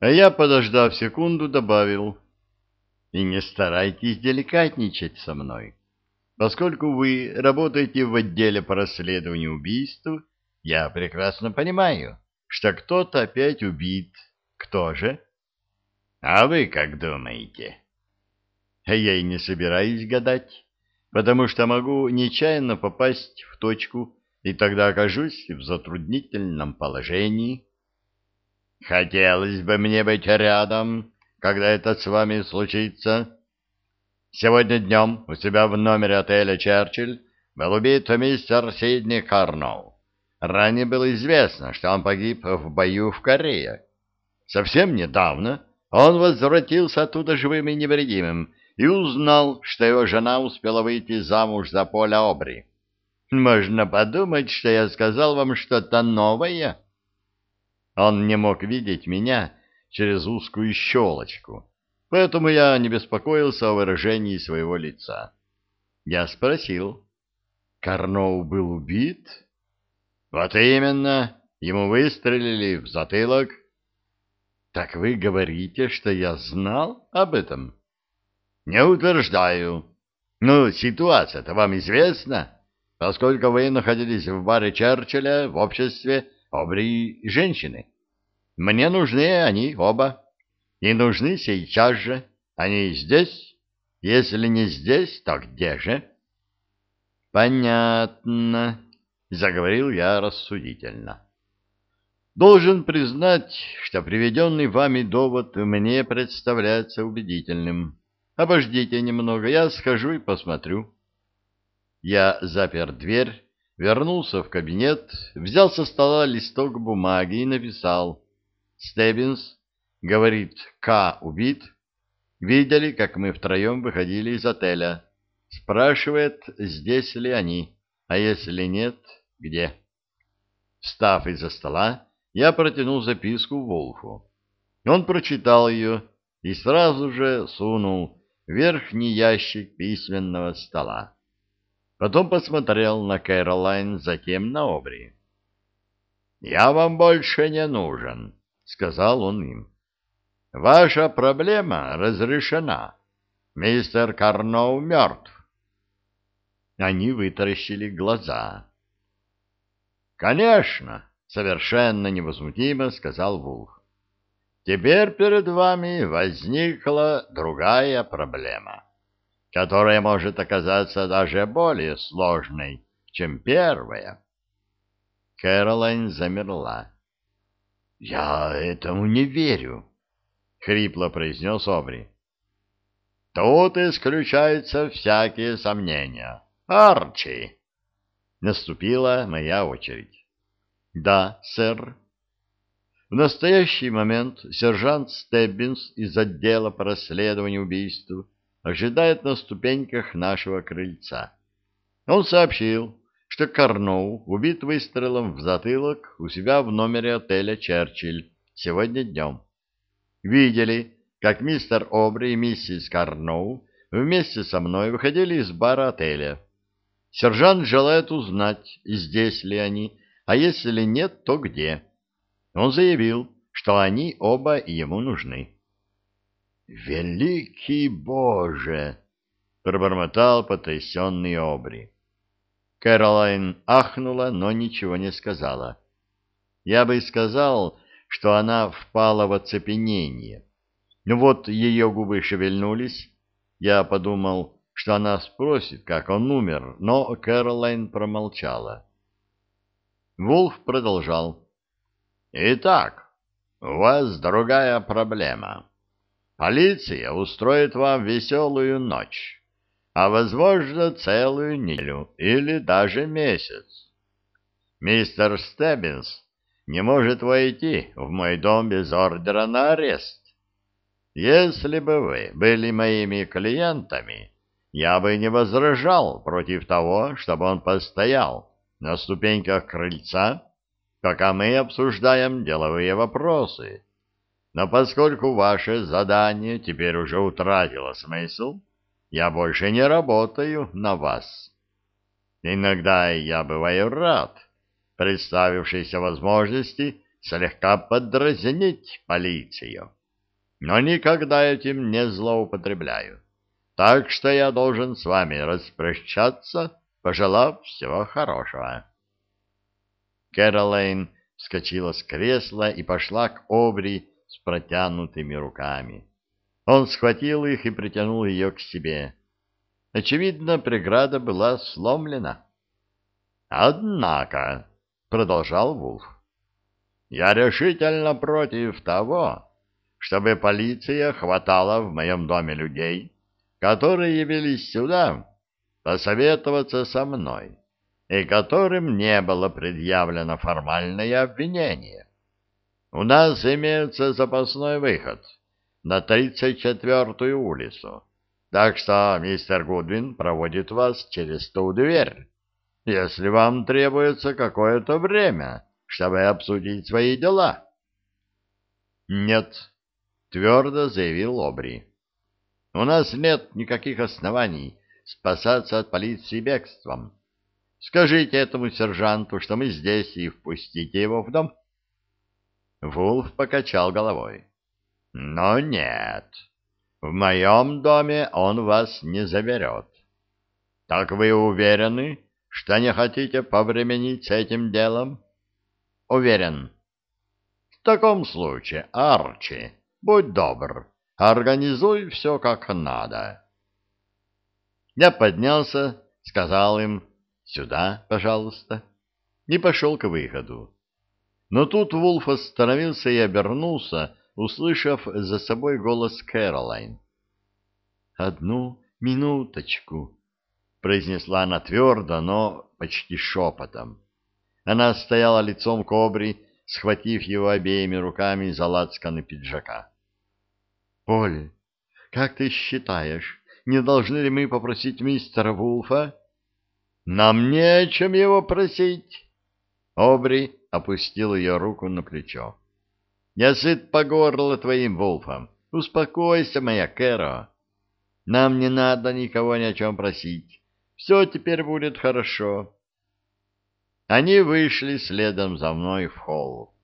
А я, подождав секунду, добавил. И не старайтесь деликатничать со мной. Поскольку вы работаете в отделе по расследованию убийств, я прекрасно понимаю, что кто-то опять убит. Кто же? А вы как думаете? А я и не собираюсь гадать, потому что могу нечаянно попасть в точку, и тогда окажусь в затруднительном положении. Хотелось бы мне быть рядом, когда это с вами случится. Сегодня днем у себя в номере отеля «Черчилль» был убит мистер Сидни Карноу. Ранее было известно, что он погиб в бою в Корее. Совсем недавно он возвратился оттуда живым и невредимым и узнал, что его жена успела выйти замуж за Поля Обри. Можно подумать, что я сказал вам что-то новое. Он не мог видеть меня через узкую щелочку, поэтому я не беспокоился о выражении своего лица. Я спросил, Карноу был убит? Вот именно, ему выстрелили в затылок. Так вы говорите, что я знал об этом? Не утверждаю. Ну, ситуация-то вам известна, поскольку вы находились в баре Черчилля в обществе обри женщины. Мне нужны они оба. И нужны сейчас же. Они здесь? Если не здесь, то где же? Понятно, заговорил я рассудительно. Должен признать, что приведенный вами довод мне представляется убедительным. Обождите немного, я схожу и посмотрю. Я запер дверь, вернулся в кабинет, взял со стола листок бумаги и написал «Стеббинс, говорит, К убит. Видели, как мы втроем выходили из отеля. Спрашивает, здесь ли они, а если нет, где?» Встав из-за стола, я протянул записку Волфу. Он прочитал ее и сразу же сунул верхний ящик письменного стола. Потом посмотрел на Кэролайн, затем на Обри. «Я вам больше не нужен», — сказал он им. «Ваша проблема разрешена. Мистер Карноу мертв». Они вытаращили глаза. «Конечно», — совершенно невозмутимо сказал Вулф. Теперь перед вами возникла другая проблема, которая может оказаться даже более сложной, чем первая. Кэролайн замерла. — Я этому не верю, — хрипло произнес Обри. — Тут исключаются всякие сомнения. Арчи! Наступила моя очередь. — Да, сэр. В настоящий момент сержант Стеббинс из отдела по расследованию убийств ожидает на ступеньках нашего крыльца. Он сообщил, что Карноу убит выстрелом в затылок у себя в номере отеля «Черчилль» сегодня днем. Видели, как мистер Обри и миссис Карноу вместе со мной выходили из бара отеля. Сержант желает узнать, здесь ли они, а если нет, то где. Он заявил, что они оба ему нужны. «Великий Боже!» — пробормотал потрясенный Обри. Кэролайн ахнула, но ничего не сказала. Я бы сказал, что она впала в оцепенение. Ну вот ее губы шевельнулись. Я подумал, что она спросит, как он умер, но Кэролайн промолчала. Вулф продолжал. Итак, у вас другая проблема. Полиция устроит вам веселую ночь, а, возможно, целую неделю или даже месяц. Мистер Стеббинс не может войти в мой дом без ордера на арест. Если бы вы были моими клиентами, я бы не возражал против того, чтобы он постоял на ступеньках крыльца пока мы обсуждаем деловые вопросы. Но поскольку ваше задание теперь уже утратило смысл, я больше не работаю на вас. Иногда я бываю рад представившейся возможности слегка подразнить полицию, но никогда этим не злоупотребляю. Так что я должен с вами распрощаться, пожелав всего хорошего. Кэролайн вскочила с кресла и пошла к Обри с протянутыми руками. Он схватил их и притянул ее к себе. Очевидно, преграда была сломлена. «Однако», — продолжал Вулф, — «я решительно против того, чтобы полиция хватала в моем доме людей, которые явились сюда посоветоваться со мной и которым не было предъявлено формальное обвинение. У нас имеется запасной выход на 34-ю улицу, так что мистер Гудвин проводит вас через ту дверь если вам требуется какое-то время, чтобы обсудить свои дела. — Нет, — твердо заявил Обри. — У нас нет никаких оснований спасаться от полиции бегством. Скажите этому сержанту, что мы здесь, и впустите его в дом. Вулф покачал головой. — Но нет, в моем доме он вас не заберет. — Так вы уверены? — что не хотите повременить с этим делом? Уверен. В таком случае, Арчи, будь добр, организуй все как надо. Я поднялся, сказал им «Сюда, пожалуйста», и пошел к выходу. Но тут Вулф остановился и обернулся, услышав за собой голос Кэролайн. «Одну минуточку», — произнесла она твердо, но почти шепотом. Она стояла лицом к обри, схватив его обеими руками за лацканы пиджака. — Поль, как ты считаешь, не должны ли мы попросить мистера Вулфа? — Нам не о чем его просить. Обри опустил ее руку на плечо. — Я сыт по горло твоим Вулфом. Успокойся, моя Кэро. Нам не надо никого ни о чем просить. Все теперь будет хорошо. Они вышли следом за мной в холл.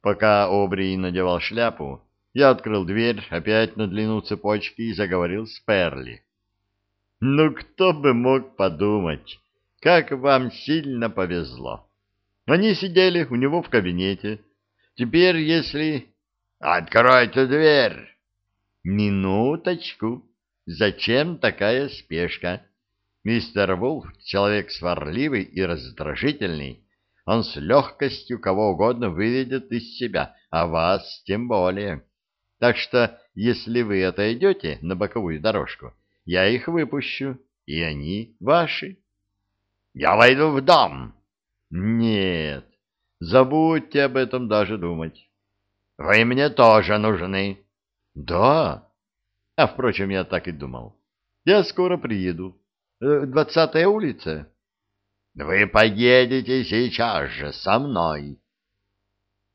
Пока Обри надевал шляпу, я открыл дверь опять на длину цепочки и заговорил с Перли. «Ну, кто бы мог подумать, как вам сильно повезло. Они сидели у него в кабинете. Теперь, если...» «Откройте дверь!» «Минуточку. Зачем такая спешка?» Мистер Вулф — человек сварливый и раздражительный. Он с легкостью кого угодно выведет из себя, а вас тем более. Так что, если вы отойдете на боковую дорожку, я их выпущу, и они ваши. Я войду в дом. Нет, забудьте об этом даже думать. Вы мне тоже нужны. Да. А, впрочем, я так и думал. Я скоро приеду. Э, двадцатая улица. Вы поедете сейчас же со мной.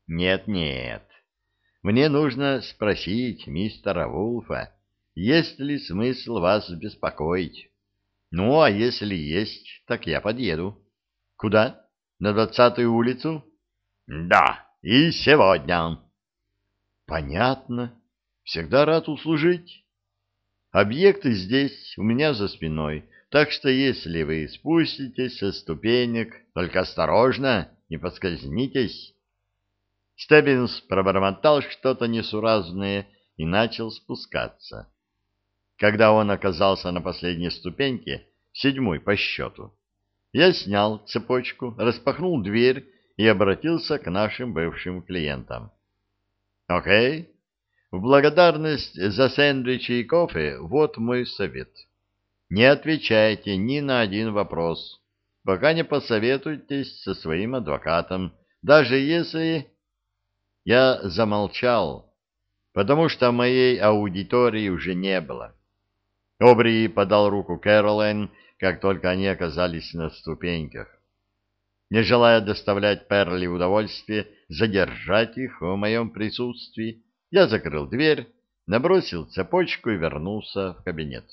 Нет, нет. Мне нужно спросить мистера Вулфа, есть ли смысл вас беспокоить. Ну, а если есть, так я подъеду. Куда? На двадцатую улицу? Да, и сегодня. Понятно. Всегда рад услужить. Объекты здесь, у меня за спиной. Так что если вы спуститесь со ступенек, только осторожно, не подскользнитесь. Стеббинс пробормотал что-то несуразное и начал спускаться. Когда он оказался на последней ступеньке, седьмой по счету, я снял цепочку, распахнул дверь и обратился к нашим бывшим клиентам. «Окей, в благодарность за сэндвичи и кофе вот мой совет». Не отвечайте ни на один вопрос, пока не посоветуетесь со своим адвокатом, даже если... Я замолчал, потому что моей аудитории уже не было. Обри подал руку Кэролайн, как только они оказались на ступеньках. Не желая доставлять Перли удовольствие задержать их в моем присутствии, я закрыл дверь, набросил цепочку и вернулся в кабинет.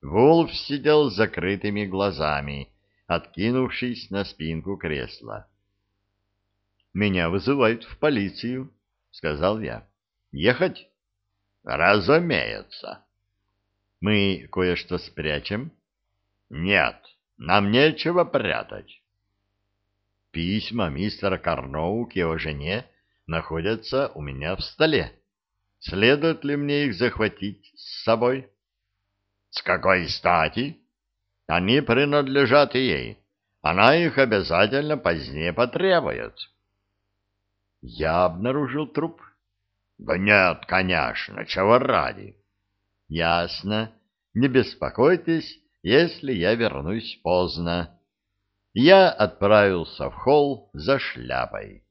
Вулф сидел с закрытыми глазами, откинувшись на спинку кресла. меня вызывают в полицию, — сказал я. — Ехать? — Разумеется. — Мы кое-что спрячем? — Нет, нам нечего прятать. Письма мистера Карноу к его жене находятся у меня в столе. Следует ли мне их захватить с собой? — С какой стати? Они принадлежат ей. Она их обязательно позднее потребует. Я обнаружил труп. Да нет, конечно, чего ради. Ясно. Не беспокойтесь, если я вернусь поздно. Я отправился в холл за шляпой.